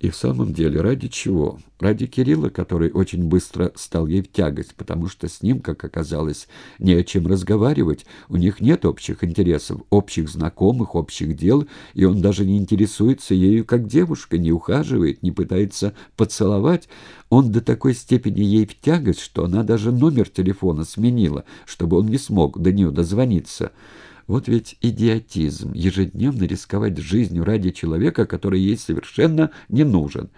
И в самом деле, ради чего? Ради Кирилла, который очень быстро стал ей в тягость, потому что с ним, как оказалось, не о чем разговаривать, у них нет общих интересов, общих знакомых, общих дел, и он даже не интересуется ею как девушка, не ухаживает, не пытается поцеловать. Он до такой степени ей в тягость, что она даже номер телефона сменила, чтобы он не смог до нее дозвониться. Вот ведь идиотизм — ежедневно рисковать жизнью ради человека, который ей совершенно не нужен.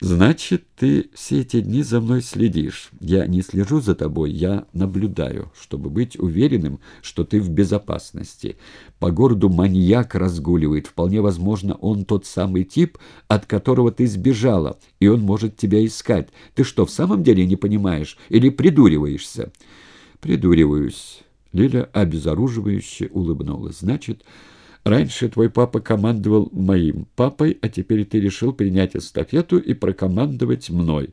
«Значит, ты все эти дни за мной следишь. Я не слежу за тобой, я наблюдаю, чтобы быть уверенным, что ты в безопасности. По городу маньяк разгуливает. Вполне возможно, он тот самый тип, от которого ты сбежала, и он может тебя искать. Ты что, в самом деле не понимаешь или придуриваешься?» «Придуриваюсь». Лиля обезоруживающе улыбнулась. «Значит, раньше твой папа командовал моим папой, а теперь ты решил принять эстафету и прокомандовать мной».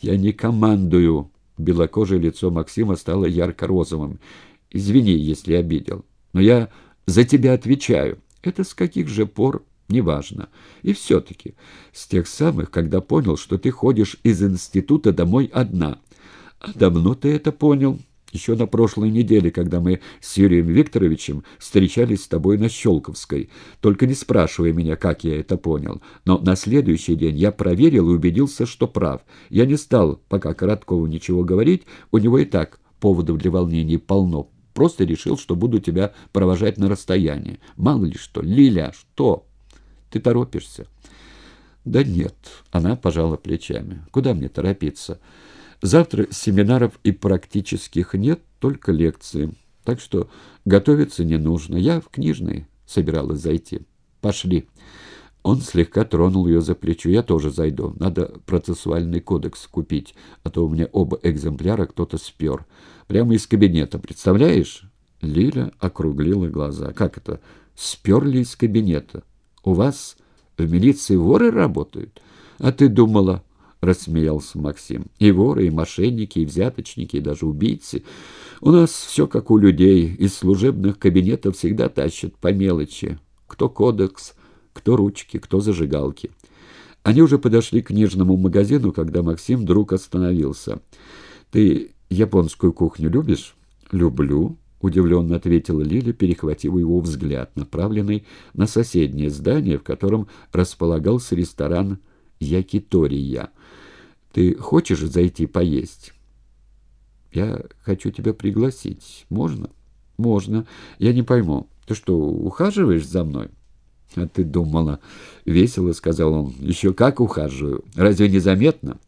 «Я не командую». Белокожее лицо Максима стало ярко-розовым. «Извини, если обидел. Но я за тебя отвечаю. Это с каких же пор?» Неважно. И все-таки, с тех самых, когда понял, что ты ходишь из института домой одна. А давно ты это понял?» Еще на прошлой неделе, когда мы с Юрием Викторовичем встречались с тобой на Щелковской. Только не спрашивай меня, как я это понял. Но на следующий день я проверил и убедился, что прав. Я не стал пока Короткову ничего говорить, у него и так поводов для волнений полно. Просто решил, что буду тебя провожать на расстоянии. Мало ли что. Лиля, что? Ты торопишься? Да нет. Она пожала плечами. Куда мне торопиться? Завтра семинаров и практических нет, только лекции. Так что готовиться не нужно. Я в книжной собиралась зайти. Пошли. Он слегка тронул ее за плечо. Я тоже зайду. Надо процессуальный кодекс купить, а то у меня оба экземпляра кто-то спер. Прямо из кабинета, представляешь? Лиля округлила глаза. Как это? Сперли из кабинета. У вас в милиции воры работают? А ты думала... — рассмеялся Максим. «И воры, и мошенники, и взяточники, и даже убийцы. У нас все как у людей. Из служебных кабинетов всегда тащат по мелочи. Кто кодекс, кто ручки, кто зажигалки». Они уже подошли к книжному магазину, когда Максим вдруг остановился. «Ты японскую кухню любишь?» «Люблю», — удивленно ответила Лиля, перехватив его взгляд, направленный на соседнее здание, в котором располагался ресторан «Якитория». Ты хочешь зайти поесть? Я хочу тебя пригласить. Можно? Можно. Я не пойму. Ты что, ухаживаешь за мной? А ты думала, весело сказал он. Еще как ухаживаю. Разве не заметно?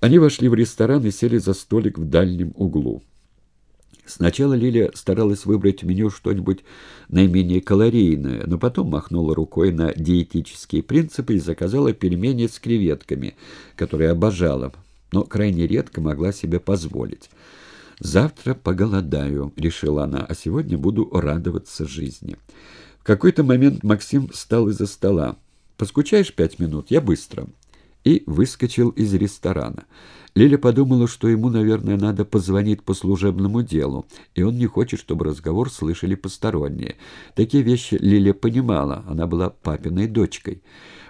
Они вошли в ресторан и сели за столик в дальнем углу. Сначала Лилия старалась выбрать в меню что-нибудь наименее калорийное, но потом махнула рукой на диетические принципы и заказала пельмени с креветками, которые обожала, но крайне редко могла себе позволить. «Завтра поголодаю», — решила она, — «а сегодня буду радоваться жизни». В какой-то момент Максим встал из-за стола. «Поскучаешь пять минут? Я быстро» и выскочил из ресторана. Лиля подумала, что ему, наверное, надо позвонить по служебному делу, и он не хочет, чтобы разговор слышали посторонние. Такие вещи Лиля понимала, она была папиной дочкой.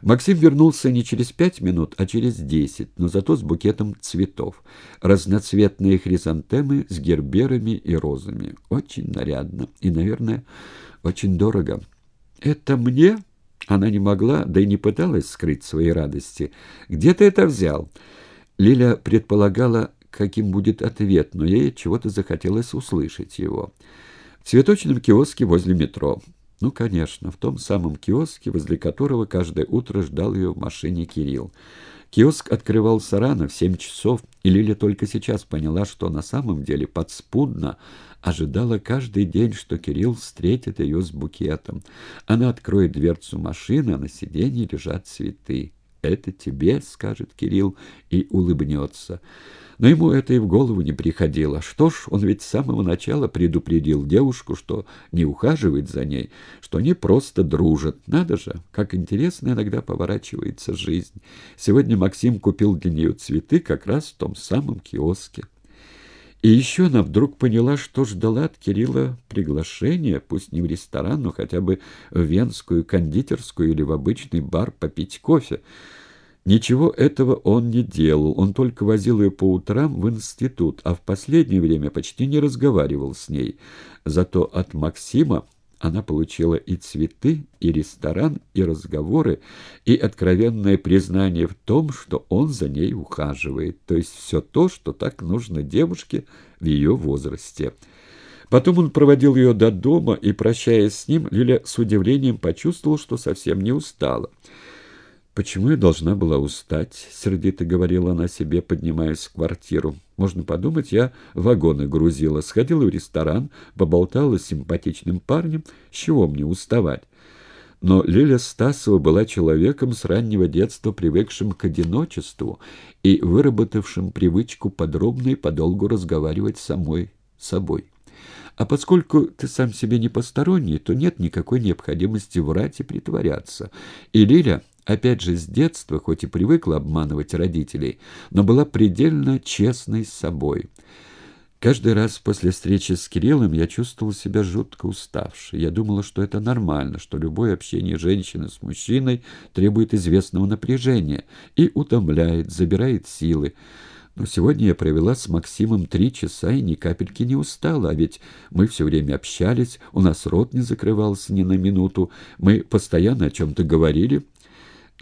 Максим вернулся не через пять минут, а через десять, но зато с букетом цветов. Разноцветные хризантемы с герберами и розами. Очень нарядно и, наверное, очень дорого. «Это мне?» Она не могла, да и не пыталась скрыть своей радости. «Где ты это взял?» Лиля предполагала, каким будет ответ, но ей чего-то захотелось услышать его. В цветочном киоске возле метро. Ну, конечно, в том самом киоске, возле которого каждое утро ждал ее в машине Кирилл. Киоск открывался рано, в семь часов, и Лиля только сейчас поняла, что на самом деле подспудно ожидала каждый день, что Кирилл встретит ее с букетом. Она откроет дверцу машины, а на сиденье лежат цветы. «Это тебе», — скажет Кирилл и улыбнется. Но ему это и в голову не приходило. Что ж, он ведь с самого начала предупредил девушку, что не ухаживает за ней, что они просто дружат. Надо же, как интересно иногда поворачивается жизнь. Сегодня Максим купил для нее цветы как раз в том самом киоске. И еще она вдруг поняла, что ждала от Кирилла приглашения, пусть не в ресторан, но хотя бы в венскую кондитерскую или в обычный бар попить кофе. Ничего этого он не делал, он только возил ее по утрам в институт, а в последнее время почти не разговаривал с ней. Зато от Максима она получила и цветы, и ресторан, и разговоры, и откровенное признание в том, что он за ней ухаживает, то есть все то, что так нужно девушке в ее возрасте. Потом он проводил ее до дома, и, прощаясь с ним, Лиля с удивлением почувствовала, что совсем не устала. «Почему я должна была устать?» — сердито говорила она себе, поднимаясь в квартиру. «Можно подумать, я вагоны грузила, сходила в ресторан, поболтала с симпатичным парнем. С чего мне уставать?» Но Лиля Стасова была человеком с раннего детства, привыкшим к одиночеству и выработавшим привычку подробно и подолгу разговаривать самой собой. А поскольку ты сам себе не посторонний, то нет никакой необходимости врать и притворяться. И Лиля опять же с детства, хоть и привыкла обманывать родителей, но была предельно честной с собой. Каждый раз после встречи с Кириллом я чувствовал себя жутко уставшей. Я думала, что это нормально, что любое общение женщины с мужчиной требует известного напряжения и утомляет, забирает силы. Но сегодня я провела с Максимом три часа и ни капельки не устала, а ведь мы все время общались, у нас рот не закрывался ни на минуту, мы постоянно о чем-то говорили,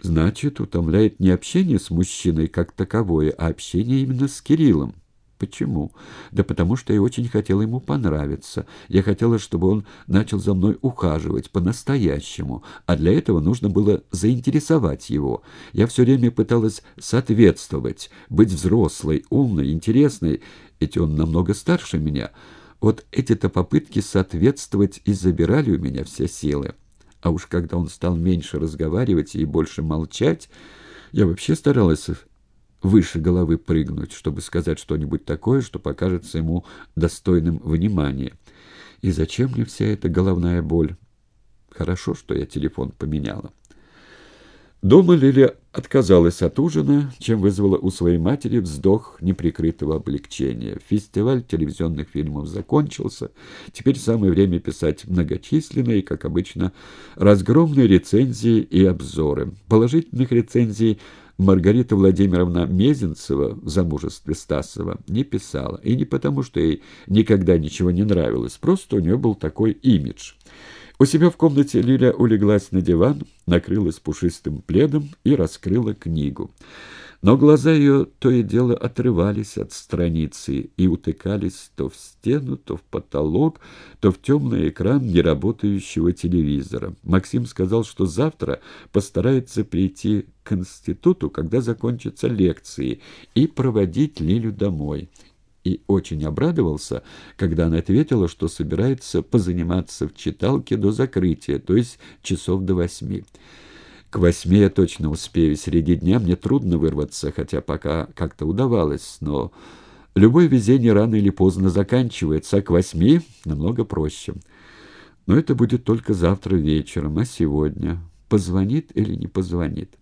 Значит, утомляет не общение с мужчиной как таковое, а общение именно с Кириллом. Почему? Да потому что я очень хотела ему понравиться. Я хотела, чтобы он начал за мной ухаживать по-настоящему, а для этого нужно было заинтересовать его. Я все время пыталась соответствовать, быть взрослой, умной, интересной, ведь он намного старше меня. Вот эти-то попытки соответствовать и забирали у меня все силы. А уж когда он стал меньше разговаривать и больше молчать, я вообще старалась выше головы прыгнуть, чтобы сказать что-нибудь такое, что покажется ему достойным внимания. И зачем мне вся эта головная боль? Хорошо, что я телефон поменяла. Дома Лилия отказалась от ужина, чем вызвала у своей матери вздох неприкрытого облегчения. Фестиваль телевизионных фильмов закончился. Теперь самое время писать многочисленные, как обычно, разгромные рецензии и обзоры. Положительных рецензий Маргарита Владимировна Мезенцева в замужестве Стасова не писала. И не потому, что ей никогда ничего не нравилось, просто у нее был такой имидж – у себя в комнате Лиля улеглась на диван, накрылась пушистым пледом и раскрыла книгу. Но глаза ее то и дело отрывались от страницы и утыкались то в стену, то в потолок, то в темный экран неработающего телевизора. Максим сказал, что завтра постарается прийти к институту, когда закончатся лекции, и проводить Лилю домой и очень обрадовался, когда она ответила, что собирается позаниматься в читалке до закрытия, то есть часов до восьми. К восьми я точно успею, среди дня мне трудно вырваться, хотя пока как-то удавалось, но любое везение рано или поздно заканчивается, а к восьми намного проще. Но это будет только завтра вечером, а сегодня позвонит или не позвонит.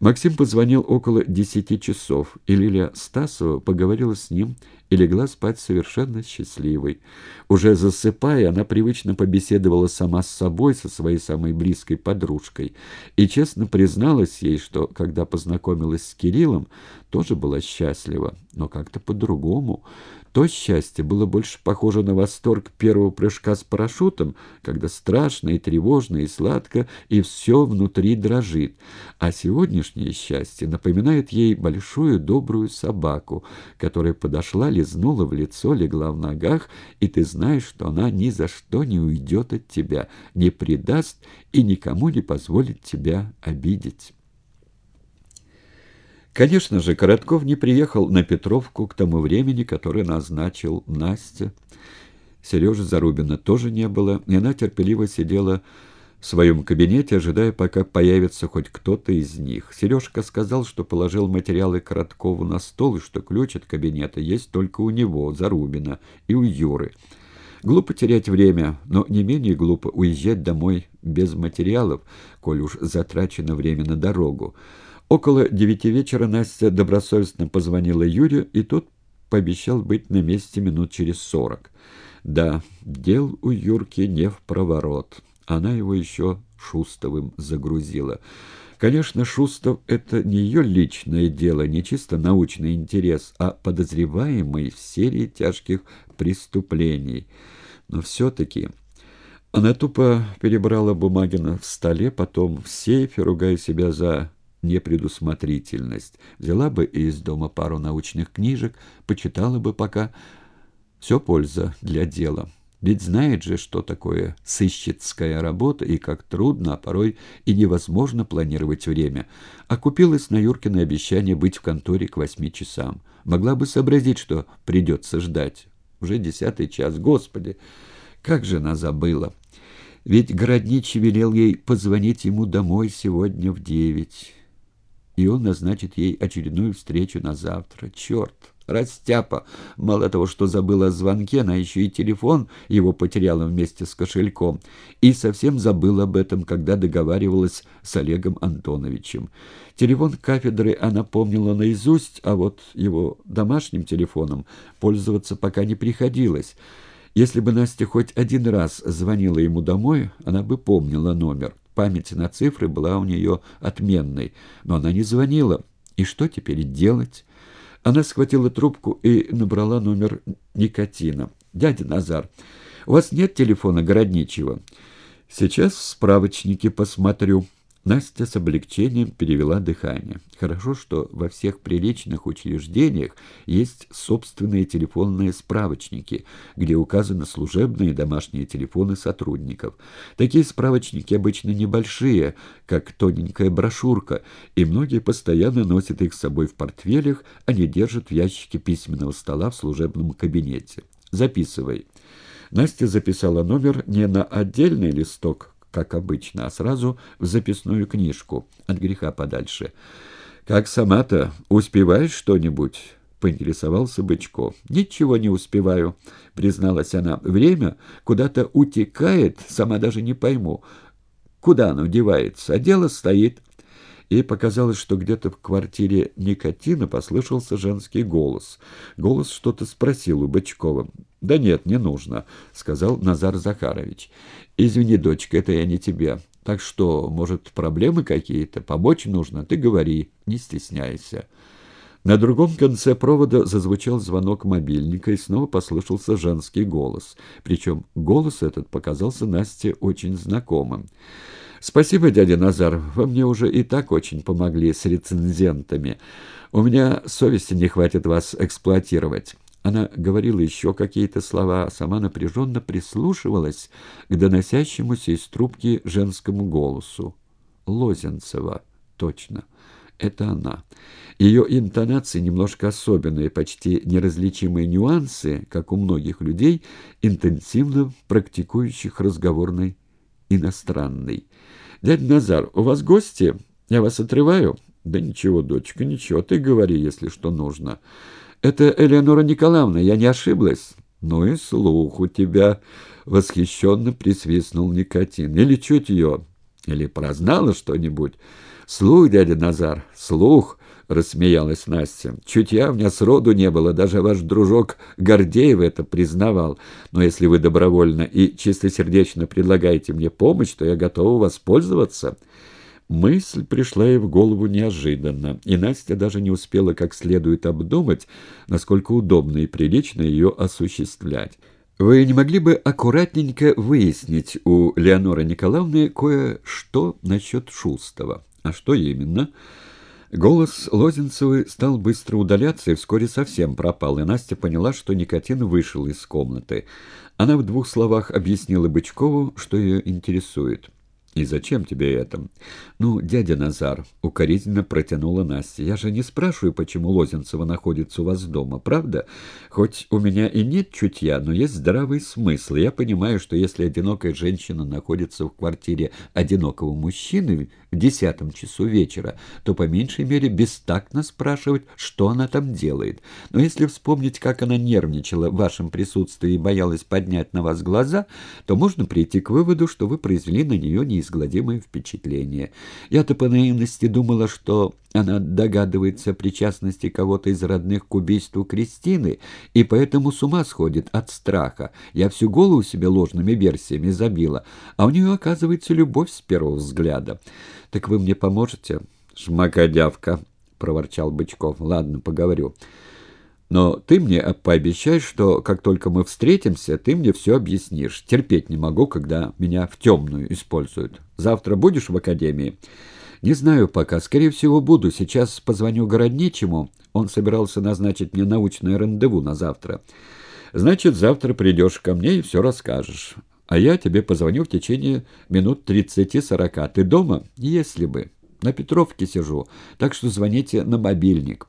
Максим позвонил около десяти часов, и Лилия Стасова поговорила с ним и легла спать совершенно счастливой. Уже засыпая, она привычно побеседовала сама с собой, со своей самой близкой подружкой, и честно призналась ей, что, когда познакомилась с Кириллом, тоже была счастлива, но как-то по-другому. То счастье было больше похоже на восторг первого прыжка с парашютом, когда страшно и тревожно и сладко, и все внутри дрожит. А сегодняшнее счастье напоминает ей большую добрую собаку, которая подошла, лизнула в лицо, легла в ногах, и ты знаешь, что она ни за что не уйдет от тебя, не предаст и никому не позволит тебя обидеть. Конечно же, Коротков не приехал на Петровку к тому времени, которое назначил Настя. Сережи Зарубина тоже не было, и она терпеливо сидела в своем кабинете, ожидая, пока появится хоть кто-то из них. Сережка сказал, что положил материалы Короткову на стол, и что ключ от кабинета есть только у него, Зарубина, и у Юры. Глупо терять время, но не менее глупо уезжать домой без материалов, коль уж затрачено время на дорогу. Около девяти вечера Настя добросовестно позвонила Юрию, и тот пообещал быть на месте минут через сорок. Да, дел у Юрки не в проворот. Она его еще Шустовым загрузила. Конечно, Шустов — это не ее личное дело, не чисто научный интерес, а подозреваемый в серии тяжких преступлений. Но все-таки... Она тупо перебрала бумаги на столе, потом в сейфе, ругая себя за непредусмотрительность. Взяла бы из дома пару научных книжек, почитала бы пока. Все польза для дела. Ведь знает же, что такое сыщицкая работа и как трудно, а порой и невозможно планировать время. А купилась на Юркино обещание быть в конторе к восьми часам. Могла бы сообразить, что придется ждать. Уже десятый час. Господи, как же она забыла! Ведь Городничий велел ей позвонить ему домой сегодня в девять, и он назначит ей очередную встречу на завтра. Черт! Растяпа! Мало того, что забыла о звонке, она еще и телефон его потеряла вместе с кошельком. И совсем забыла об этом, когда договаривалась с Олегом Антоновичем. Телефон кафедры она помнила наизусть, а вот его домашним телефоном пользоваться пока не приходилось. Если бы Настя хоть один раз звонила ему домой, она бы помнила номер. Память на цифры была у нее отменной, но она не звонила. И что теперь делать? Она схватила трубку и набрала номер никотина. «Дядя Назар, у вас нет телефона городничего?» «Сейчас в справочнике посмотрю». Настя с облегчением перевела дыхание. Хорошо, что во всех приличных учреждениях есть собственные телефонные справочники, где указаны служебные и домашние телефоны сотрудников. Такие справочники обычно небольшие, как тоненькая брошюрка, и многие постоянно носят их с собой в портфелях, а не держат в ящике письменного стола в служебном кабинете. «Записывай». Настя записала номер не на отдельный листок, как обычно, а сразу в записную книжку, от греха подальше. «Как сама-то, успеваешь что-нибудь?» — поинтересовался Бычков. «Ничего не успеваю», — призналась она. «Время куда-то утекает, сама даже не пойму, куда оно девается, а дело стоит». Ей показалось, что где-то в квартире Никотина послышался женский голос. Голос что-то спросил у Бычкова. «Да нет, не нужно», — сказал Назар Захарович. «Извини, дочка, это я не тебе. Так что, может, проблемы какие-то? Помочь нужно? Ты говори, не стесняйся». На другом конце провода зазвучал звонок мобильника, и снова послышался женский голос. Причем голос этот показался Насте очень знакомым. «Спасибо, дядя Назар, вы мне уже и так очень помогли с рецензентами. У меня совести не хватит вас эксплуатировать». Она говорила еще какие-то слова, а сама напряженно прислушивалась к доносящемуся из трубки женскому голосу. Лозенцева, точно. Это она. Ее интонации немножко особенные, почти неразличимые нюансы, как у многих людей, интенсивно практикующих разговорный иностранный. «Дядя Назар, у вас гости? Я вас отрываю?» «Да ничего, дочка, ничего. Ты говори, если что нужно». «Это Элеонора Николаевна, я не ошиблась?» «Ну и слух у тебя!» — восхищенно присвистнул Никотин. «Или чуть ее? Или прознала что-нибудь?» «Слух, дядя Назар, слух!» — рассмеялась Настя. «Чутья у меня сроду не было, даже ваш дружок Гордеев это признавал. Но если вы добровольно и чистосердечно предлагаете мне помощь, то я готова воспользоваться». Мысль пришла ей в голову неожиданно, и Настя даже не успела как следует обдумать, насколько удобно и прилично ее осуществлять. «Вы не могли бы аккуратненько выяснить у Леоноры Николаевны кое-что насчет Шустова?» «А что именно?» Голос Лозенцевой стал быстро удаляться и вскоре совсем пропал, и Настя поняла, что никотин вышел из комнаты. Она в двух словах объяснила Бычкову, что ее интересует. «И зачем тебе это?» «Ну, дядя Назар», — укоризненно протянула Настя, — «я же не спрашиваю, почему Лозенцева находится у вас дома, правда? Хоть у меня и нет чутья, но есть здравый смысл. Я понимаю, что если одинокая женщина находится в квартире одинокого мужчины в десятом часу вечера, то по меньшей мере бестактно спрашивать, что она там делает. Но если вспомнить, как она нервничала в вашем присутствии и боялась поднять на вас глаза, то можно прийти к выводу, что вы произвели на нее не неизгладимое впечатление. Я-то по наивности думала, что она догадывается о причастности кого-то из родных к убийству Кристины, и поэтому с ума сходит от страха. Я всю голову себе ложными версиями забила, а у нее, оказывается, любовь с первого взгляда. Так вы мне поможете? Шмакодявка, проворчал Бычков. Ладно, поговорю. Но ты мне пообещай, что как только мы встретимся, ты мне все объяснишь. Терпеть не могу, когда меня в темную используют. Завтра будешь в академии?» «Не знаю пока. Скорее всего, буду. Сейчас позвоню Городничему. Он собирался назначить мне научное рандеву на завтра. Значит, завтра придешь ко мне и все расскажешь. А я тебе позвоню в течение минут тридцати-сорока. Ты дома? Если бы. На Петровке сижу, так что звоните на мобильник».